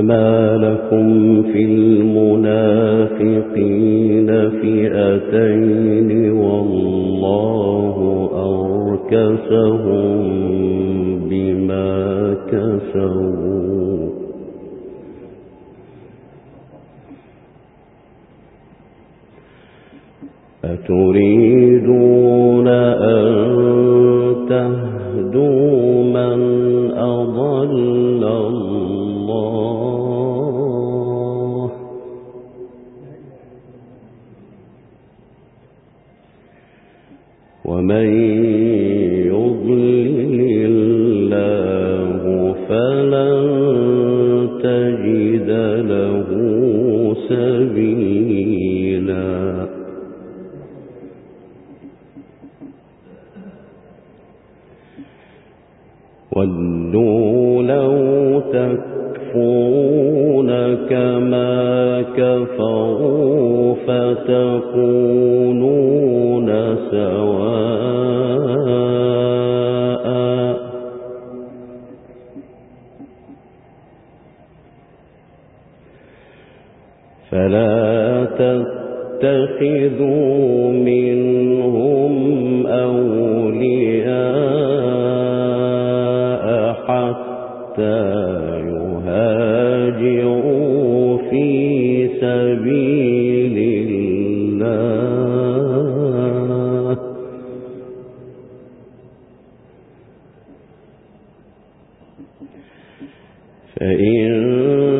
فما لكم في المنافقين فئتين والله أركسهم بما كسبوا أتريدون أن تكفرون كما كفروا فتكونون فإن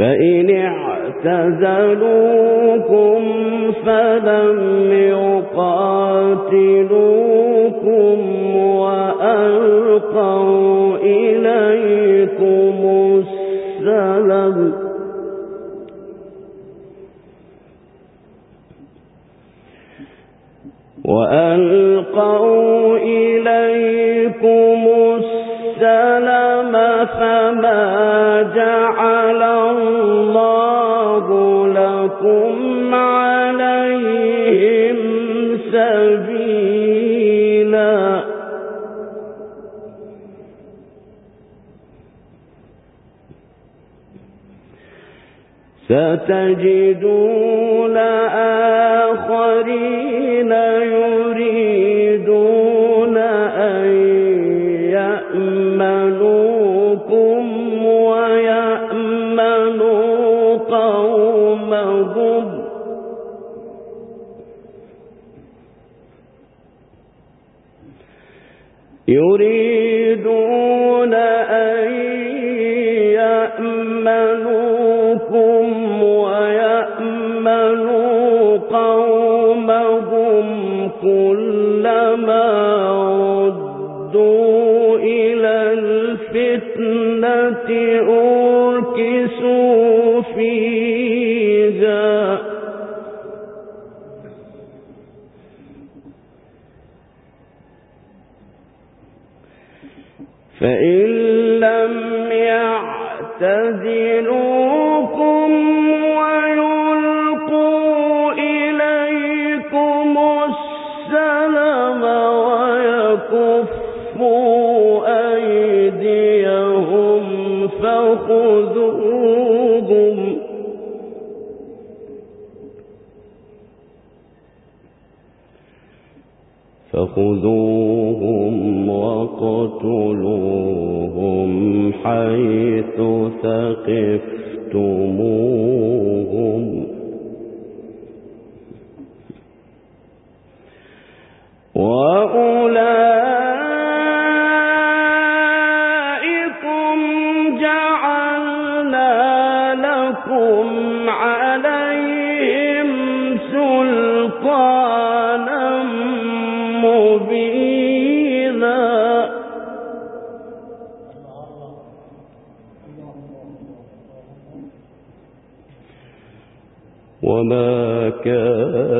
فإن اعتزلوكم فلم يقاتلوكم وألقوا إليكم السلم. وألقوا إليكم السلم فما جعل ستجدون فإن حيث ثقفتموهم. وأولئك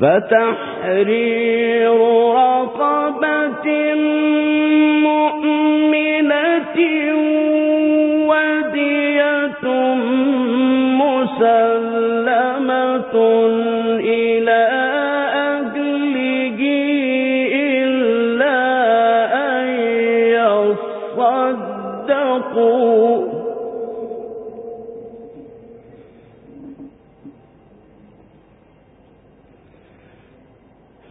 فتحرير رقبة مؤمنة ودية مسلمة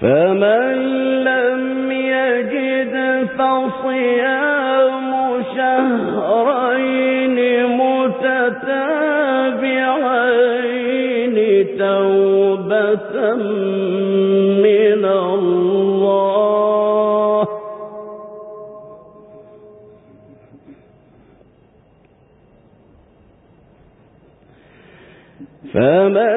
فمن لم يجد فصيام شهرين متتابعين توبة من الله فمن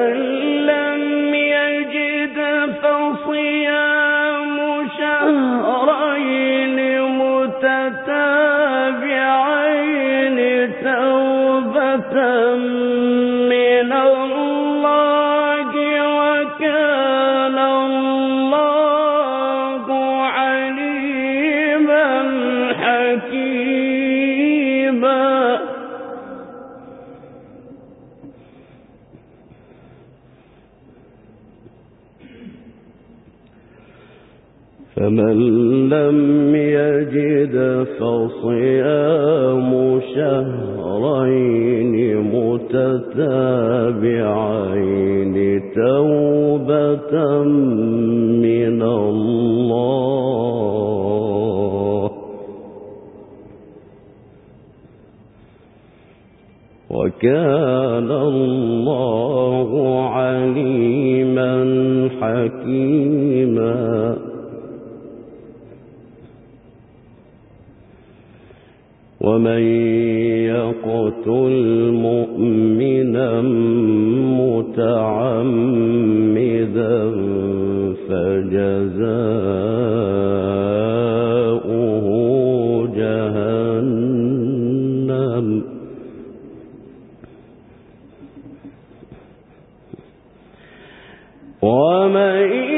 من الله. وكان الله عليما حكيما. ومن ومن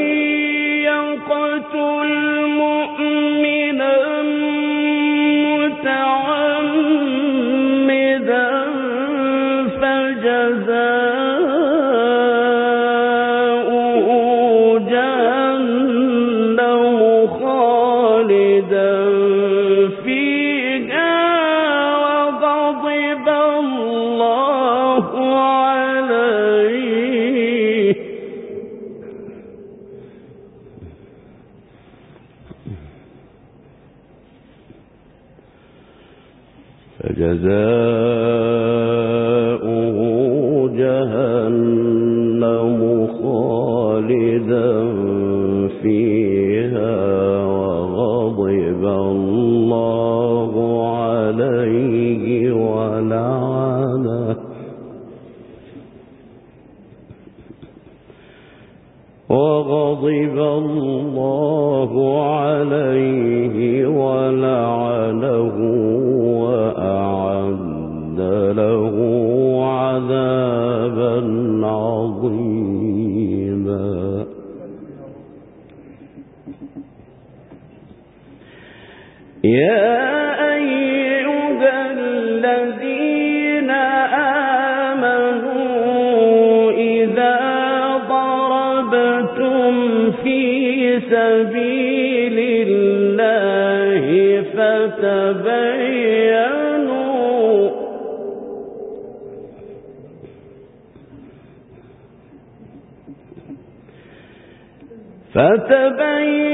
فجزاؤه سبيل الله فتبينوا.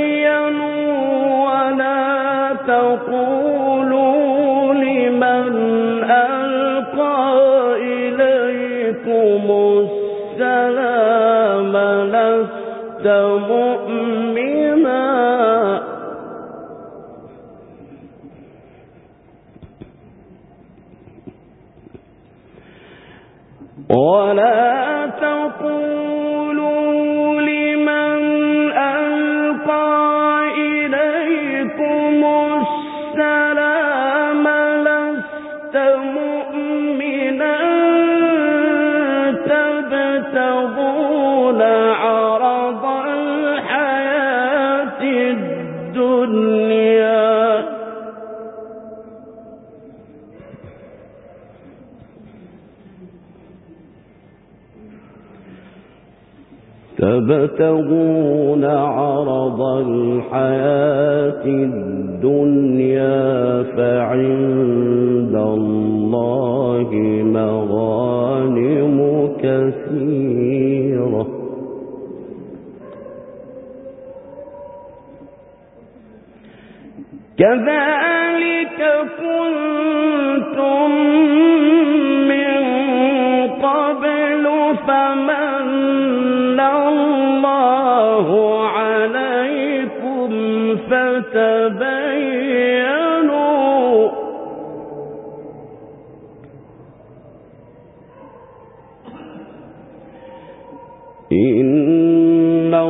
فتبينوا ولا تقولوا لمن ألقى إليكم السلام لست مؤمنا ولا تبتغون عرض الحياة الدنيا فعند الله مغانم كثيرة. كذلك كنتم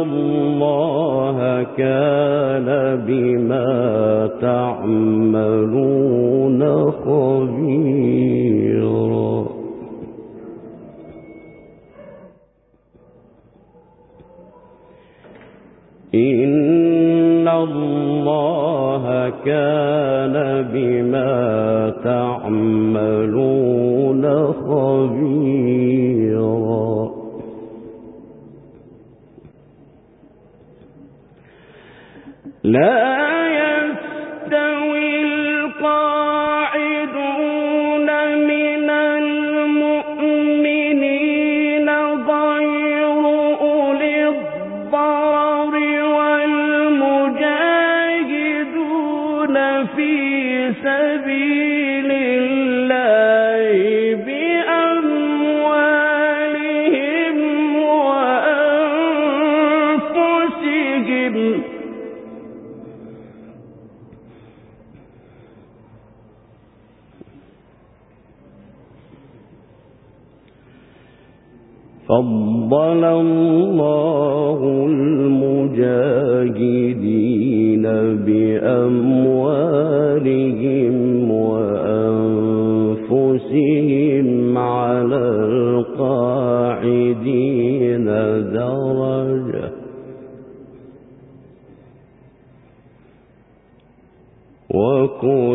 الله كان بما تعملون خبيرا. إن الله كان بما تعملون خبيرا. لا فضل الله المجاهدين بأموالهم وأنفسهم على القاعدين درجة وكلا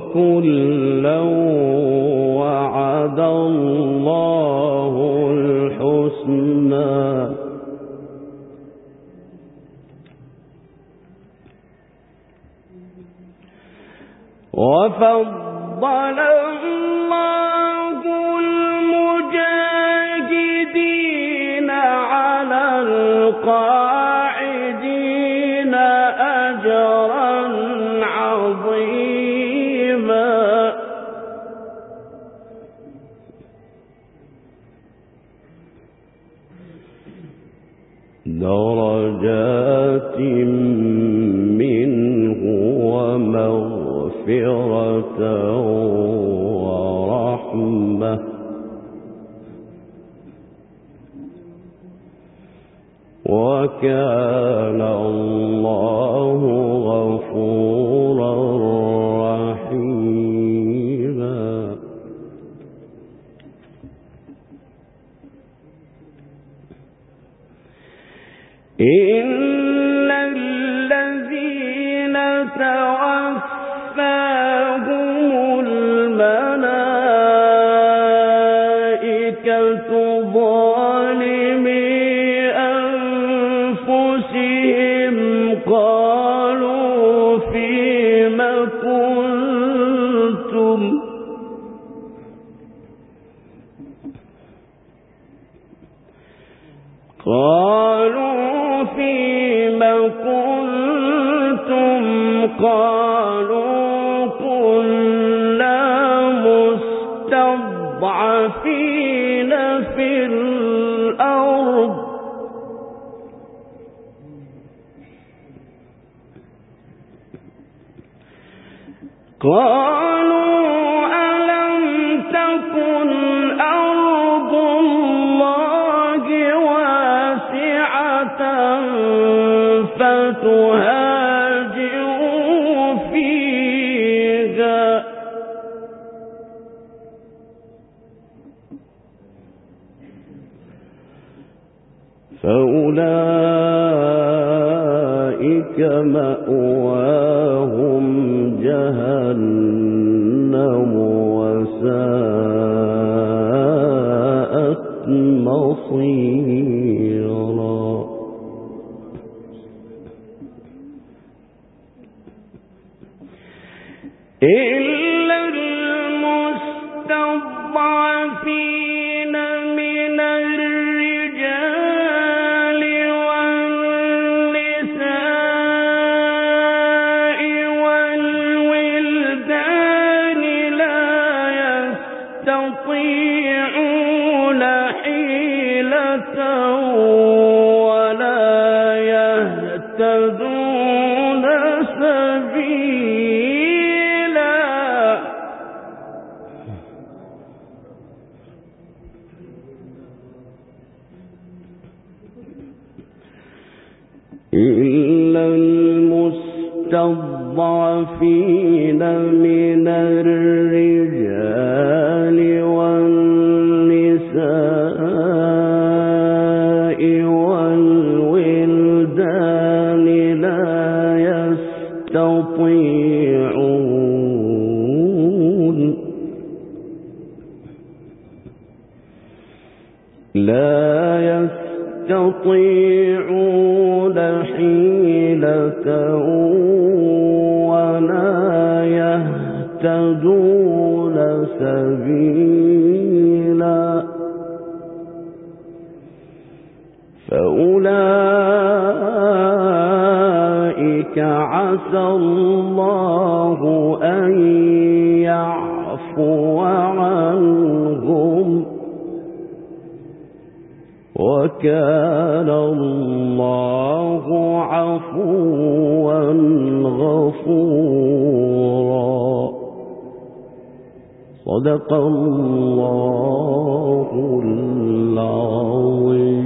وكلا وعد الله الحسنى. وفضل منه وكان Whoa. शान्ति المستضعفين أن يعفو عنهم وكان الله عفوا غفورا. صدق الله العظيم.